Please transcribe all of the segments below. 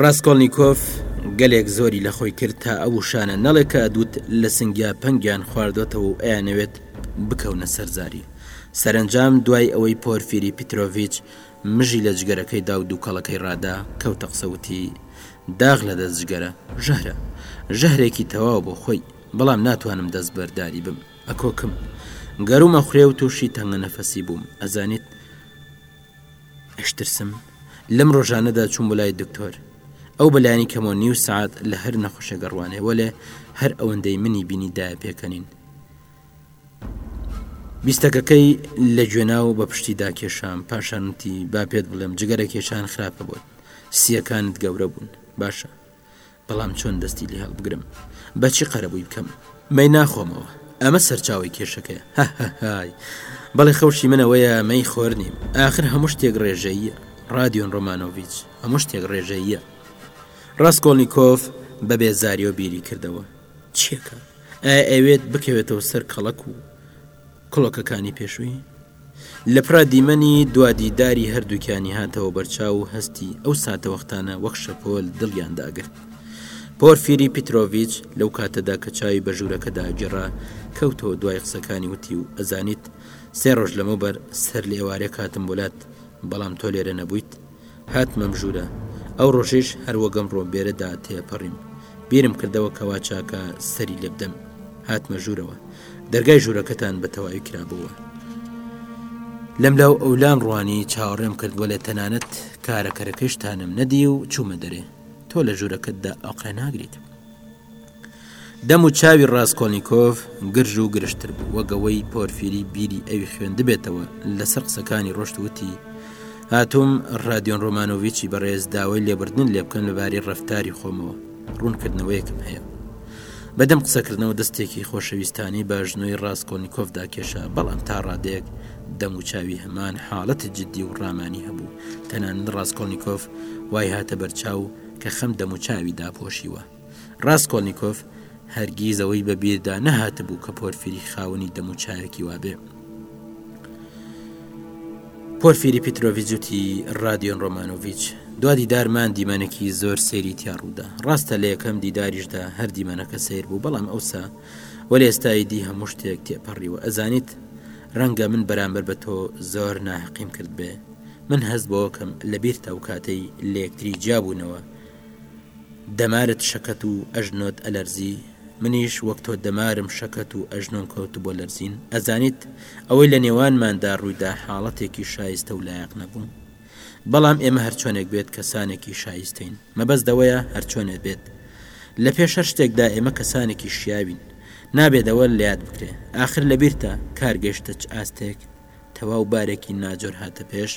ڕاستکۆلنییکۆف گەلێک زۆری لە خۆی کرد تا ئەو شانە نەڵێ کە دوت لە سنگیا پەنگیان خواردۆتەوە و ئەیانەوێت بکەونە سەرزاری سەرنجام دوای ئەوەی پۆرفیری پیتۆڤچ مژی لە جگەرەکەی دا و دووکەڵەکەی ڕادا کەوتە قسە وتی داغ لە دەست جگەرە ژەهرە ژەهرێکی تەواو بۆ خۆی بەڵام ناتوانم دەست بەرداری بم ئەکۆکم گەرومە خوێ و تووشی تەنگە نەفەسی بووم ئەزانیت ئەشترسم لەم ڕۆژانەدا چوم بۆلای دکتۆر ئەو بەلایانی کەمەوە نیو سعات لە هەر نەخۆشە گەڕوانێ وەلێ هەر ئەوەندەی منی بینی دای پێکەنین بیستەکەکەی لە گوێنا و بە پشتی داکێشام پاشانتی با پێت بڵێم جگەرە کێشان خراپە بۆت سیەکانت گەورە بوون باشە بەڵام چۆن دەستی لێ هەڵبگرم؟ بە چی قەرەبووی بکەم؟ مەی ناخۆمەوە، ئەمە سەرچاوەی کێشەکەیە. هەهەهای! بەڵێ خەوشی من ئەوەیە مەی خۆر نیم، ئاخر هەموو شتێک ڕێژەییە، ڕادیۆن ڕۆمانۆڤیچ، هەموو شتێک ڕێژەییە. ڕاسکۆڵنیکۆف بە بێزاریەوە بیری کردەوە. چییەکە؟ ئایا ئەیەوێت بکەوێتەوە سەر کەڵەک و کڵۆکەکانی پێشووی لە پرا دیمەنی دوا دیداری هەردووکیانی هاتەوە بەرچاو و هەستی ئەو ساتەوەختانە وەک شەپۆل دڵیان داگرت پۆرفیری پیتۆڤچ لەو کاتەدا کە چاوی بە ژوورەکەدا گێڕا کەوتەوە دوای قسەکانی وتی و ئەزانیت سێ ڕۆژ لەمەوبەر سەر لە ئێوارێ کاتم بۆلات بەڵام تۆ لێرە نەبوویت هاتمەم ژوورە. ئەو ڕۆژەیش هەر وەک ئەمڕۆ بێرەدا تێپەڕیم. بیرم کردەوە کە وا چاکە سەری لێ بدەم. هاتمە ژوورەوە. دەرگای ژوورەکەتان بە تەواوی کرابووە. لەملاو ئەولام ڕوانی چاوەڕێم کرد وەلێ تەنانەت کارەکەرەکەشتانم نەدی و چوومە دەرێ. تۆ لە ژوورەکەتدا ئەوقە ناگریت. دەم و چاوی ڕاسکۆلنیکۆڤ گرژ و گرژتر بوو، وەک ئەوەی پۆرفیری بیری ئەوی خوێندبێتەوە، لەسەر قسەکانی ڕۆشت و وتی، هاتووم ڕادیۆن ڕۆمانۆڤیچی بەڕێز داوای لێبوردنت لێ بکەم لەبارەی ڕەفتاری خۆمەوە، ڕوونکردنەوەیەکم هەیە. بەدەم قسەکردنەوە دەستێکی خۆشەویستانەی بە ئەژنۆی ڕاسکۆلنیکۆڤدا کێشا، بەڵام تا ڕادەیەک دەم و چاوی هەمان حاڵەتی جددی و ڕامانی هەبوو، تەنانەت ڕاسکۆلنیکۆڤ وای هاتە بەرچاو، کە خەم دەموچاوی داپۆشیوە. ڕاسکۆڵنیکۆف هەرگیز ئەوەی بە بیردا نەهاتبوو کە پۆرفیری خاوەنی دەموچاوێکی وابێ. پۆرفیری پیتۆڤیج وتی ڕادیۆن ڕۆمانۆڤچ دوادی دارمان دیمەنێکی زۆر سێری تیا ڕوودا ڕاستە لە یەکەم دیداریشدا هەر دیمەنەکە سیر بوو بەڵام ئەوسا وەل ئێستای دی هەموو شتێک تێپەڕیوە ئەزانیت ڕەنگە من بەرامبەر بە تۆ زۆر ناحقیم کرد بێ من هەست بەوەکەم لەبیرتە ئەوکاتەی لەیەکتری جیابوونەوە دەمارت شەکەت و ئەژنۆت ئەلەرزی منیش وەک تۆ دەمارم شەکەت و ئەژنۆم کەوتبووە لەرزین ئەزانیت ئەوەی لەنێوانماندا ڕوویدا حاڵەتێکی شایستە و لایەق نەبوو بەڵام ئێمە هەرچۆنێک بێت کەسانێکی شایستەین مەبەست دەوەیە هەرچۆنێت بێت لەپێش هەر شتێکدا ئێمە کەسانێکی شیاوین نابێدەوە لەیاد بکرێ ئاخر لەبیرتە کار گەشتە چ ئاستێک تەواو بارێکی ناجۆر هاتە پێش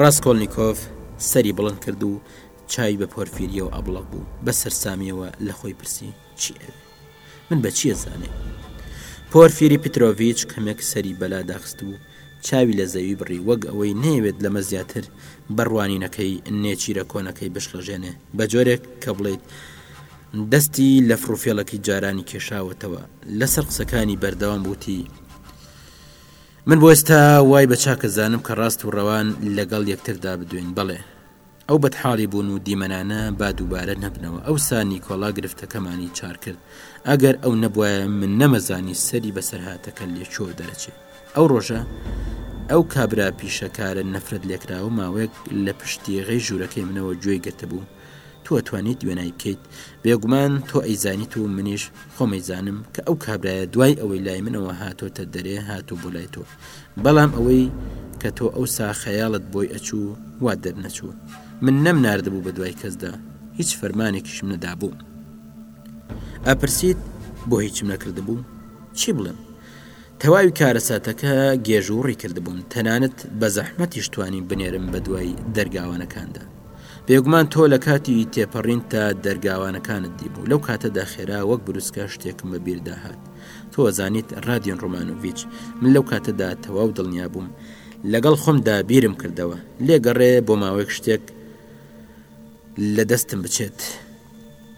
ڕاستکۆلنییکۆف سەری بڵند کرد و چاوی بە پۆرفیریەوە ئەبڵق بوو بە سەررسامیەوە لە خۆی پرسی چی ئەوێ من بە چیە زانێ پۆرفیری پیتۆڤچ کەمێک سەری بەلا داخست و چاوی لە زەوی بڕی وەک ئەوەی نەیەوێت لەمە زیاتر بڕوانینەکەی نێچیرە کۆنەکەی بشڵەژێنێ بە جۆرێک کە بڵیت دەستی لە فڕوفێڵەکی جارانی کێشاوەتەوە لەسەر قسەکانی بەردەوام بوتی من بۆ ئێستا وای بە چاکە زانم کە ڕاست و ڕەوان لەگەڵ یەکتردا بدوێن بڵێ ئەو بەدحاڵی بوون و دیمەنانە با دووبارە نەبنەوە ئەو سا نیکۆلا گرفتەکەمانی چار کرد ئەگەر ئەو نەبواە من نەمەزانی سەری بەسەر هاتەکە لێچوە دەرەچێت ئەو ڕۆژە ئەو کابرا پیشەکارە نەفرەت لێکراوە ماوەیەک لە پشتیغی ژوورەکەی منەوە گوێی گرتبوو تۆ ئەتوانیت وێنای بکەیت بێگومان تۆ ئەیزانیت و منیش خۆمەیزانم کە ئەو کابرایە دوای ئەوەی لای منەوە هاتۆتە دەرێ هاتوو بۆ لای تۆ بەڵام ئەوەی کە تۆ ئەو سا خەیاڵت بۆی ئەچوو وا دەرنەچوو من نەم نردبوو بە دوای کەسدا هیچ فەرمانێکیشم نەدابوو ئەپرسیت بۆ هیچم نەکردبوو چی بڵێم تەواوی کارەساتەکە گێژوڕی کردبووم تەنانەت بە زەحمەتیش توانی بنێرم بە دوای دەرگاوانەکاندا بێگومان تۆ لە کاتی تێپەڕین تا دەرگاوانەکانت دیبوو لەو کاتەدا خێرا وەک بروسکە شتێکم بە بیردا هات تۆزانیت ڕادین ڕۆمانۆڤچ من لەو کاتەدا تەواو دڵنیا بووم لەگەڵ خۆم دابیرم کردەوە لێگەڕێ بۆ ماوەیەک شتێک لە دەستم بچێت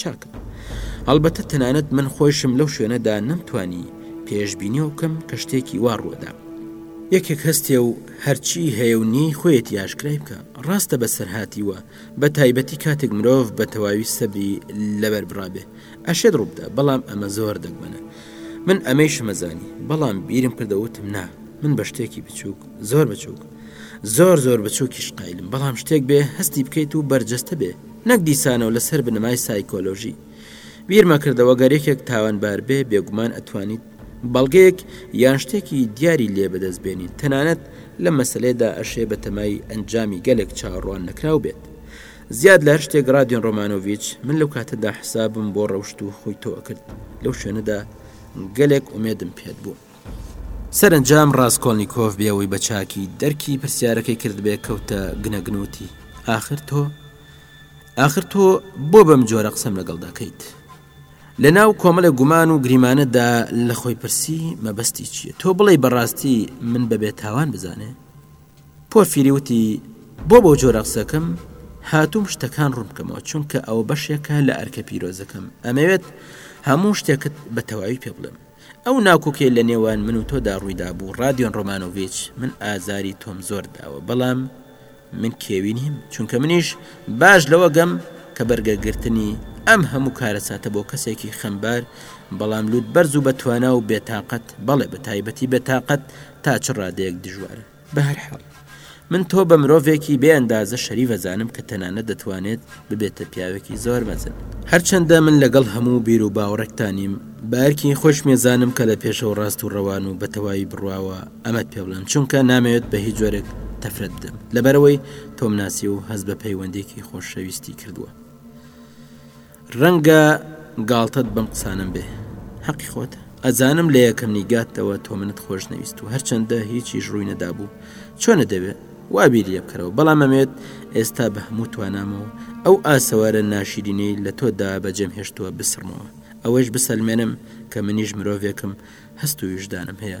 چاکم. هەڵبەتە تەنانەت من خۆیشم لەو شوێنەدا نەمتوانی پێشبینیەوە بکەم کە شتێکی وا ڕووەدا. یەکێک هەستێ و هەرچی هەیە و نیەی خۆیەتی ئاشکرای بکا. ڕاستە بەسەرهاتی وە، بە تایبەتی کاتێک مرۆڤ بە تەواوی سەبری لەبەر برابێ، ئەشێت ڕووبدا، بەڵام ئەمە زۆر دەگمەنە. من ئەمەیشمە زانی، بەڵام بیرم کردەوە وتم نا، من بە شتێکی بچووک، زۆر بچووک، زۆر زۆر بچووکیش قایلم، بەڵام شتێک بێ هەستی بکەیت و بەرجەستە بێ، نەک دیسانەوە لەسەر بنەمای سایکۆلۆژی. بیرمەکردەوە گەر یەکێک تاوانبار بێ بێگومان ئەتوانیت بەڵگەیەک یان شتێکی دیاری لێ بەدەست بێنیت تەنانەت لەم مەسەلەیەدا ئەشێ بەتەمای ئەنجامی گەلێک چاوەڕوان نەکراو بێت. زیاد لە هەر شتێک ڕادیۆن ڕۆمانۆڤیچ من لەو کاتەدا حسابم بۆ ڕەوشت و خوی تۆ ئەکرد لەو شوێنەدا گەلێک ئومێدم پێت بوو. سەرەنجام ڕاسکۆلنیکۆف بێ ئەوەی بە چاکی دەرکی پرسیارەکەی کردبێ کەوتە گنەگنووتی ئاخر تۆ ئاخر تۆ بۆ بەم جۆرە قسەم لەگەڵ دەکەیت لە ناو کۆمەلە گومان و گریمانەدا لە خۆی پرسی مەبەستی چییە تۆ بڵێ بەڕاستی من بەبێ تاوان بزانێ پۆ فیریوتی بۆ بۆ جۆرە قسەکەم هاتوم شتەکان ڕوونکەمەوە چونکە ئەوە بەشێکە لە ئەرکە پیرۆزەکەم ئەمەوێت هەموو شتێکت بە تەواوی پێ بڵێم ئەو ناکۆکیەی لە نێوان من و تۆدا ڕوویدابوو ڕادیۆن ڕۆمانۆڤیچ من ئازاری تۆم زۆر داوە بەڵام من کێوی نیم چونکە منیش باش لەوە گەم کە بەرگەگرتنی ئەم هەموو کارەساتە بۆ کەسێکی خەمبار بەڵام لوت بەرز و بەتوانا و بێتاقەت بەڵێ بە تایبەتی بێتاقەت تا چ ڕادەیەک دژوارە بەهەرحاڵ من تۆ بە مرۆڤێکی بێ ئەندازە شەریف ئەزانم کە تەنانەت دەتوانێت ببێتە پیاوێکی زۆر مەزن هەرچەندە من لەگەڵ هەموو بیر و باوەڕێکتانیم بارکی خۆش مێزانم کە لە پێشەوە ڕاست و ڕەوان و بە تەواوی بڕواوە ئەمەت پێ بڵێم چونکە نامەوێت بە هیچ جۆرێک تەفرەت بدەم لەبەرەوەی تۆم ناسی و هەز بە پەیوەندێکی خۆشەویستی کردووە ڕەنگە گاڵتەت بەم قسانەم بێ حەقی خۆت ئەزانم لە یەکەم نیگاتەوە تۆ منت خۆش نەویست و هەرچەندە هیچیش ڕووی نەدابوو چۆنە دەوێ وابیر لێ بکەرەوە بەڵام ئەمێت ئێستا بە هەموو توانامەوە ئەو ئاسەوارە ناشیرینەی لە تۆدا بەجێم هێشتووە بسڕمەوە ئەوەیش بسەلمێنم کە منیش مرۆڤێکم هەست و ویژدانم هەیە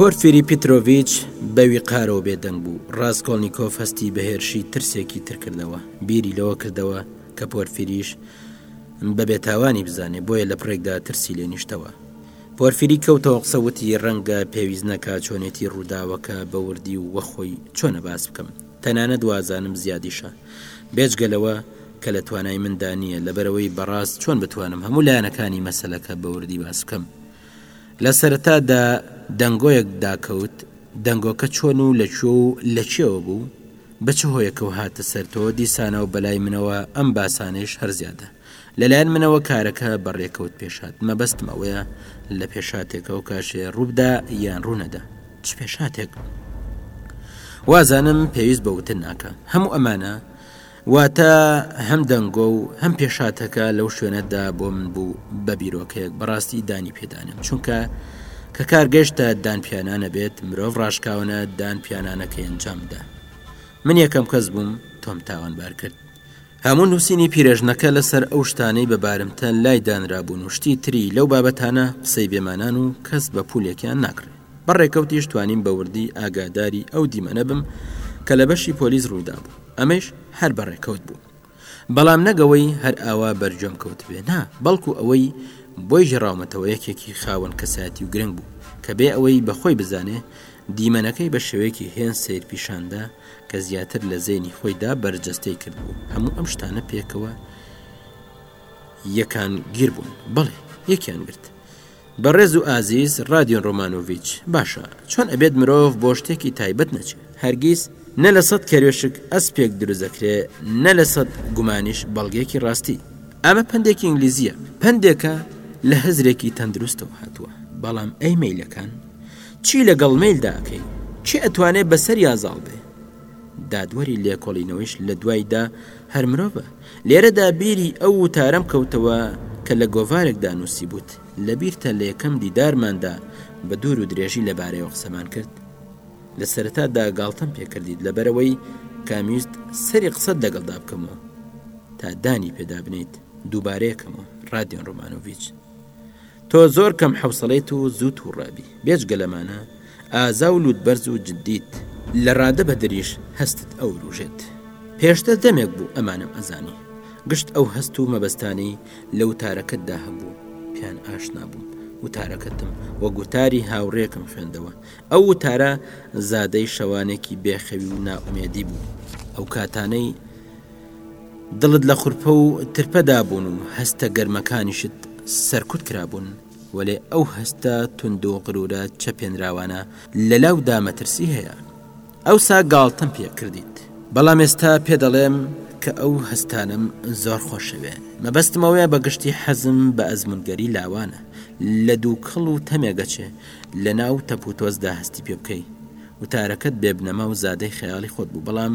پۆرفیری پیتۆڤچ بە ویقارەوە بێدەنگ بوو ڕاستکۆلنییکۆف هەستی بە هێرشی ترسێکی ترکردەوە بیری لەوە کردەوە کە پۆرفیریش بە بێتاوانی بزانێ بۆیە لە پڕێکدا ترسی لێ نیشتەوە پۆرفیری کەوتەوە قسەوتی ڕەنگە پێویست نەکە چۆنێتی ڕووداوەکە بە وردی و وەخۆی چۆنە باس بکەم تەنانەت وازانم زیادیشە بێجگە لەوە کە لە توانای مندا نییە لەبەرەوەی بەڕاست چۆن بتوانم هەموو لایەنەکانی مەسلەکە بە وردی باس بکەم لە سەرەتادا دەنگۆیەک داکەوت دەنگۆکە چۆن و لە کوێ و لە چێوە بوو بە چ هۆیەکە و هاتە سەر تۆ دیسانەوە بەلای منەوە ئەم باسانەیش هەرزیادە لەلایەن منەوە کارەکە بە رێکەوت پێشهات، مەبەستم ئەوەیە لە پێشهاتێک ئەو کاشێ رووبدا یان روونەدا. چ پێشهاتێک؟ وازانم پێویست بە وتن ناکا. هەموو ئەمانە، واتە هەم دەنگۆ و هەم پێشهاتەکە لەو شوێنەدا بۆ من بوو بە بیرۆکەیەک بەڕاستی دانی پێدانێم، چونکە کە کار گەشتە دانپیانانە بێت، مرۆڤ راشکاوەنە دانپیانانەکەی ئەنجام بدا. من یەکەم کەس بووم تۆم تاوانبار کرد. هەموو نووسینی پیرێژنەکە لەسەر ئەو شتانەی بە بارمتە لای دانرابوون و شتی تری لەو بابەتانە قسەی بێ مانان و کەس بە پوولێکیان ناکڕێ. بە ڕێکەوتیش توانیم بە وردی ئاگاداری ئەو دیمەنە بم کە لە بەشی پۆلیس ڕوویدابوو. ئەمەیش هەر بە ڕێکەوت بوو. بەڵام نەک ئەوەی هەر ئاوا بەرگوێم کەوتبێ نا، بەڵکوو ئەوەی بۆی گێڕاومەتەوە یەکێکی خاوەن کەسایەتی و گرنگ بوو کە بێ ئەوەی بە خۆی بزانێ دیمەنەکەی بە شێوەیەکی هێند سەیر پیشان دا کە زیاتر لە زەینی خۆیدا بەرجەستەی کردبوو هەموو ئەم شتانە پێکەوە یەکان گیر بوون بەڵێ یەکیان گرت بەڕێز و ئازیز رادیۆن ڕۆمانۆڤچ باشە چۆن ئەبێت مرۆڤ بۆ شتێکی تایبەت نەچێت هەرگیز نە لە سەد کەروێشک ئەسپێک دروزەکرێ نە لە سەد گومانیش بەڵگێکی ڕاستی ئەمە پندێکی ئینگلیزیە پندێکە لە هزرێکی تەندروستەوە هاتووە بەڵام ئەی میلەکان چی لەگەڵ مەیل دا ئەکەی؟ کێ ئەتوانێ بەسەریا زاڵ بێ؟ دادوەری لێکۆڵینەوەیش لە دوای دا، هەر مرۆڤە. لێرەدا بیری ئەو وتارەم کەوتەوە کە لە گۆڤارێکدا نووسیبووت، لەبیرتە لە یەکەم دیدارماندا بە دوور و درێژی لەبارەیەوە قسەمان کرد؟ لە سەرەتادا گاڵتەم پێ کردیت لەبەرئەوەی کامویست سەری قسەت لەگەڵدا بکەم و تا دانی پێدا بنێیت دووبارەیەکەمەوە، ڕادیۆن ڕۆمانۆڤیچ. تۆ زۆر کەم حەوسەڵێت و زوو تووڕەبی بێجگە لەمانە ئازا و لووت بەرز و جدیت لە ڕادە بە دریش هەستت ئەو وروژێت پێشتر دەمێک بوو ئەمانم ئەزانی گشت ئەو هەست و مەبەستانی لە وتارەکەتدا هەبوو پێیان ئاشنا بووم وتارەکەتم وە گوتاری هاوڕێکم خوێندەوە ئەو وتارە زادەی شەوانێکی بێخەوی و نائومێدی بوو ئەو کاتانەی دڵت لە خورپە و ترپەدا بوون و هەستە گەرمەکانیشت سەرکوت کرابوون وەلێ ئەو هەستە تونند و غرورە چەپێنراوانە لە لاو دا مەترسی هەیە ئەوسا گاڵتەم پێ کردیت بەڵام ئێستا پێ دەڵێم کە ئەو هەستانەم زۆر خۆشەوێ مەبەستم ئەوەیە بە گشتی حەزم بە ئەزمونگەری لاوانە لە دووکەڵ و تەمێ گەچێ لە ناو تەپوتۆزدا هەستی پێ بکەی وتارەکەت بێ بنەما و زادەی خەیاڵی خۆت بوو بەڵام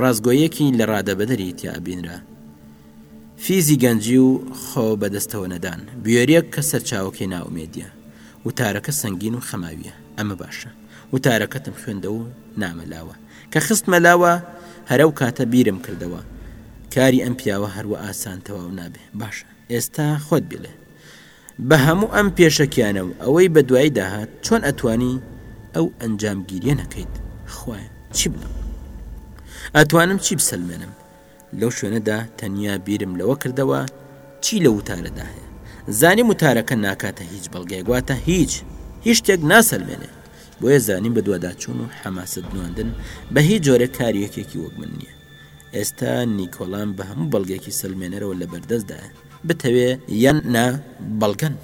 ڕاستگۆیەکی لەڕادەبەدەری تیا بینرا. فیزی گەنجی و خۆ بەدەستەوە نەدان. بوێرییەک کە سەرچاوەکەی نائومێدییە. وتارەکە سەنگین و خەماوییە. ئەمە باشە. وتارەکەتم خوێندەوە و نامە لاوە. کە خستمە لاوە، هەرەو کاتە بیرم کردەوە. کاری ئەم پیاوە هەروا ئاسان تەواو نابێ. باشە. ئێستا خۆت بیڵێ. بە هەموو ئەم پێشەکیانە و ئەوەی بە دواییدا هات چۆن ئەتوانی ئەو ئەنجامگیریە نەکەیت خوایە چی بڵێم ئەتوانم چی بسەلمێنم لەو شوێنەدا تەنیا بیرم لەوە کردەوە چی لە وتارەدا هەیە زانیم وتارەکە ناکاتە هیچ بەڵگەیەک واتە هیچ هیچ شتێک ناسەلمێنێ بۆیە زانیم بە دوواداچوون و حەماسەت نواندن بە هیچ جۆرە کاریەکێکی وەک من نییە ئێستا نیکۆلام بە هەموو بەڵگێکی سەلمێنەرەوە لە بەردەستدایە بتەوێ یان نا بەڵگەن،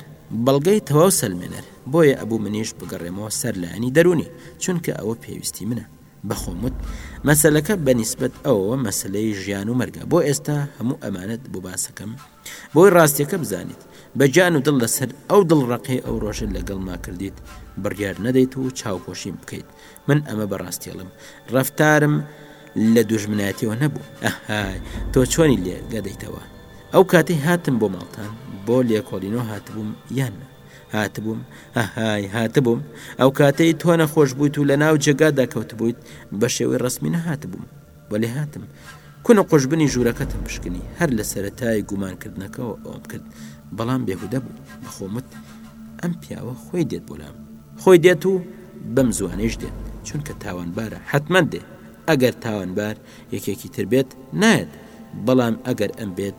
بەڵگەی تەواو سەلمێنەر، بۆیە ئەبوو منیش بگەڕێمەوە سەر لایەنی دەروونی، چونکە ئەوە پێویستی منە. بە خۆم وت، مەسەلەکە بە نیسبەت ئەوەوە مەسەلەی ژیان و مەرگە، بۆ ئێستا هەموو ئەمانەت بۆ باسەکەم؟ بۆی ڕاستیەکە بزانیت، بە گیان و دڵ لەسەر ئەو دڵڕەقەی ئەو ڕۆژە لەگەڵما کردیت، بڕیار نەدەیت و چاوپۆشیم بکەیت. من ئەمە بەڕاستی ئەڵێم ڕەفتارم لە دوژمنایەتیەوە نەبوو ئەهای تۆ چۆنی لێ گەدەیتەوە ئەو کاتی هاتم بۆ ماڵتان بۆ لێکۆڵینۆ هاتبووم یان هاتبووم ئەهای هاتبووم ئەو کاتەی تۆ نەخۆش بوویت و لە ناو جێگادا کەوتبوویت بە شێوەی ڕسمی نەهاتبووم وەلێ هاتم کونە قوژبنی ژوورەکەتم پشکنی هەر لە سەرەتای گومانکردنەکەەوە ئەوم کرد بەڵام بێهودە بوو بەخۆمت ئەم پیاوە خۆی دێت بۆلام خۆی دێت و بەم زوانەیش دێت چونکە تاوانبارە حتممە دێ ئەگەر تاوانبار یەکێکی تر بێت نایەت بەڵام ئەگەر ئەم بێت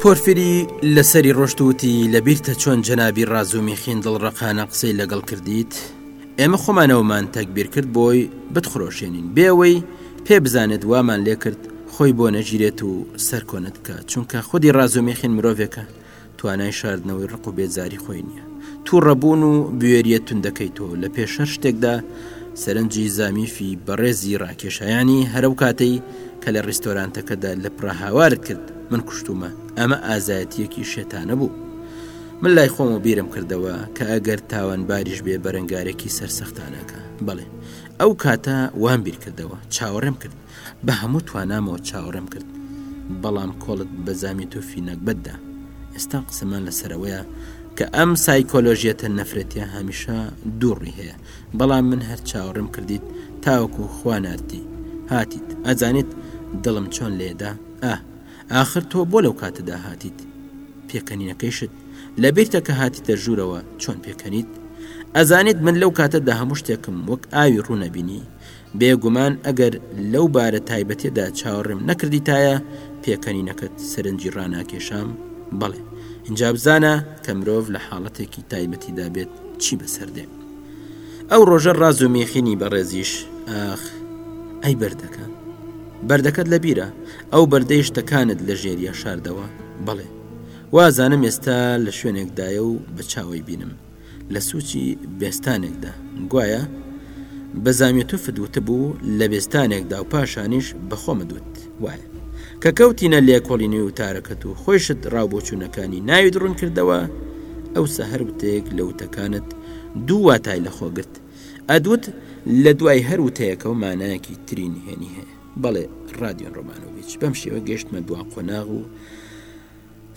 پۆرفیری لەسەری ڕۆشت و وتی، لەبیرتە چۆن جەنابی ڕاز و میخین دڵڕەقانە قسەی لەگەڵ کردیت؟ ئێمە خۆمانەوەمان تەگبیر کرد بۆی بتخرۆشێنین، بێ ئەوەی پێ بزانێت وامان لێ کرد خۆی بۆ نەگیرێت و سەرکۆنە بکات، چونکە خودی ڕاز و میخین مرۆڤێکە توانای شاردنەوەی ڕق و بێزاری خۆی نییە. تووڕەبوون و بوێرییە توندەکەی تۆ لەپێش هەر شتێکدا سەرنجی زامیفی بەڕێزی ڕاکێشا، یانی هەر ئەو کاتەی کە لە ریستۆرانتەکەدا لەپڕا هاوارت کرد من کوشتومە ئەمە ئازایەتیەکی شێتانە بوو من لای خۆمە بیرم کردەوە کە ئەگەر تاوان باریش بێ بەرەنگارێکی سەرسەختانەکە بەڵێ ئەو کاتە وام بیرکردەوە چاوەڕێم کرد بە هەموو توانامەوە چاوەڕێم کرد بەڵام کۆڵت بە زامی تۆفی نەگبەتدا ئێستا قسەمان لەسەرەوەیە کە ئەم سایکۆلۆژیەتە نەفرەتە هەمیشە دووڕی هەیە بەڵام من هەر چاوەڕێم کردیت تاوەکو خوا ناردی هاتیت ئەزانیت دڵم چۆن لێدا ئاه ئاخر تۆ بۆ لەو کاتەدا هاتیت پێکەنینەکەیشت لەبیرتە کە هاتیتە ژوورەوە چۆن پێکەنیت ئەزانیت من لەو کاتەدا هەموو شتێکم وەک ئاوی ڕوونەبینی بێ گومان ئەگەر لەو بارە تایبەتێدا چاوەڕێم نەکردیتایە پێکەنینەکەت سەرنجی ڕاناکێشام بەڵێ اینجا بزانە کە مرۆڤ لە حاڵەتێکی تایبەتیدا بێت چی بەسەردێ ئەو ڕۆژە ڕاز و میخینی بەڕێزیش ئاخ ئەی بەردەکە بەردەکەت لە بیرە ئەو بەردەی شتەکانت لە ژێریا شاردەوە بەڵێ وازانم ئێستا لە شوێنێکدایە و بە چاوەی بینم لە سوچی بێستانێکدا گوایە بە زامیتوفت وتبوو لە بێستانێکدا و پاشانیش بەخۆمت وت وایە کە کەوتینە لێکۆڵینەوەی وتارەکەت و خۆشت ڕاوبۆچوونەکانی ناویت ڕوون کردەوە ئەو سەهر وتەیەک لە وتەکانت دوو واتای لە خۆگرت ئەدوت لە دوای هەر وتەیەکەوە مانایەکی تری نهێنی هەیە بەڵێ ڕادیۆن ڕۆمانۆڤچ بەم شێوە گەشتمە دوا قۆناغ و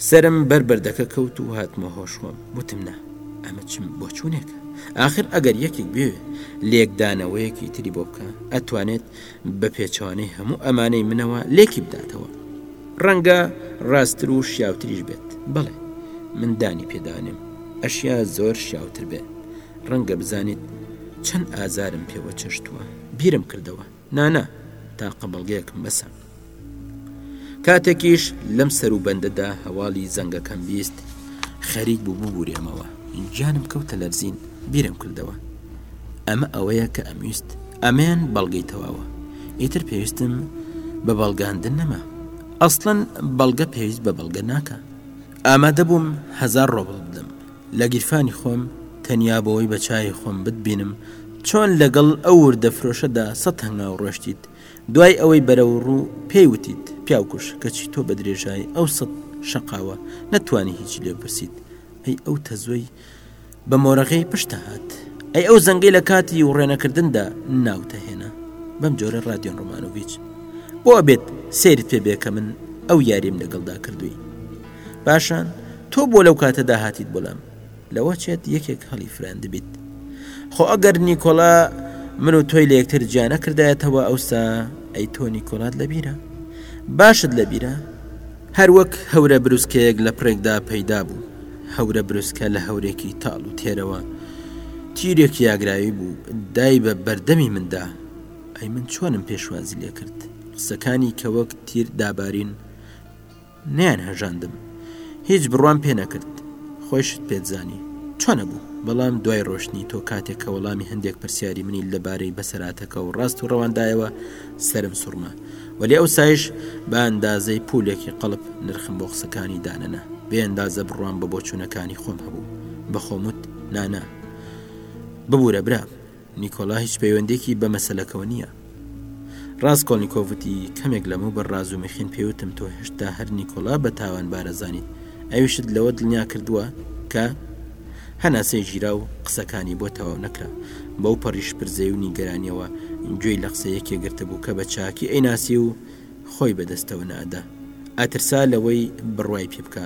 سەرم بەر بەردەکە کەوت و هاتمە هۆش خۆم وتم نا ئەمە چم بۆ چوونێکە ئاخر ئەگەر یەکێک بێ لێکدانەوەیەکی تری بۆ بکە ئەتوانێت بە پێچوانەی هەموو ئەمانەی منەوە لێکی بداتەوە ڕەنگە ڕاستتر و شیاوتریش بێت بڵێ من دانی پێدانم ئەشیا زۆر شیاوتر بێت ڕەنگە بزانیت چەند ئازارم پێوە چەشتووە بیرم کردەوە نا نا تاقە بەڵگەیەکم بەسە. کاتێکیش لەم سەر و بەندەدا هەواڵی زەنگەکەم بیست خەریک بوو ببورێمەوە گیانم کەوتە لەرزین بیرم کردەوە ئەمە ئەوەیە کە ئەمویست ئەمێن بەڵگەی تەواوە ئیتر پێویستم بە بەڵگاندن نەما ئەسڵەن بەڵگە پێویست بە بەڵگە ناکە ئامادە بووم هزار ڕۆبڵ بدەم لە گیرفانی خۆم تەنیا بۆوەی بە چاوی خۆم بتبینم چۆن لەگەڵ ئەو وردە فرۆشەدا سەد هەنگاو ڕۆشتیت دوای ئەوەی بەرە و ڕوو پێی وتیت پیاوکوش کەچی تۆ بە درێژایی ئەو سەد شەقاوە نەتوانی هیچی لێ بپرسیت ئەی ئەو تەزوەی بە مۆرەغەی پشتە هات ئەی ئەو زەنگەی لە کاتی وڕێنەکردندا ناوتە هێنا بەم جۆرە ڕادیۆن ڕۆمانۆڤچ بۆ ئەبێت سیرت پێ بێ کە من ئەو یاریم لەگەڵدا کردووی پاشان تۆ بۆ لەو کاتەدا هاتیت بۆ لام لەوە چێت یەکێک هەڵی فراندبیت خۆ ئەگەر نیکۆلا من و تۆی لە یەکتر جیانە کردایەتەوە ئەوسا ئەی تۆ نیکۆلات لەبیرە باشت لەبیرە هەروەک هەورە بروسکەیەک لە پرێکدا پەیدا بوو هەورە بروسکە لە هەورێکی تاڵ و تێرەوە تیرێک یاگراوی بوو دای بە بەردەمی مندا ئەی من چۆنم پێشوازی لێ کرد قسەکانی کە وەک تیر دابارین نەیانهەژاندم هیچ بڕوام پێ نەکرد خۆیشت پێت زانی چۆن ئەبوو بەڵام دوای ڕۆشتنی تۆ کاتێک کە وەڵامی هەندێک پرسیاری منی لەبارەی بەسەراتەکە و ڕاست و ڕەوان دایەوە سەرم سوڕما وەلێ ئەوسایش بە ئەندازەی پولێکی قەڵب نرخم بۆ قسەکانی دانەنا بێ ئەندازە بڕوام بە بۆچوونەکانی خۆم هەبوو بە خۆموت نانا ببوورە برا نیکۆلا هیچ پەیوەندێکی بە مەسەلەکەوە نییە. ڕاسکۆلنیکۆڤ وتی، کەمێک لەمەوبەر ڕازومیخین پێی وتم تۆ هێشتا هەر نیکۆلا بە تاوانبار ئەزانیت، ئەویشت لەوە دڵنیا کردووە کە. هەناسەی گیرا و قسەکانی بۆ تەواو نەکرا، بەو پەڕی شپرزەی و نیگەرانییەوە گوێی لە قسەی یەکێک گرتبوو کە بە چاکی ئەیناسی و خۆی بە دەستەوە نەئەدا. ئەترسا لەوەی بڕوای پێ بکا.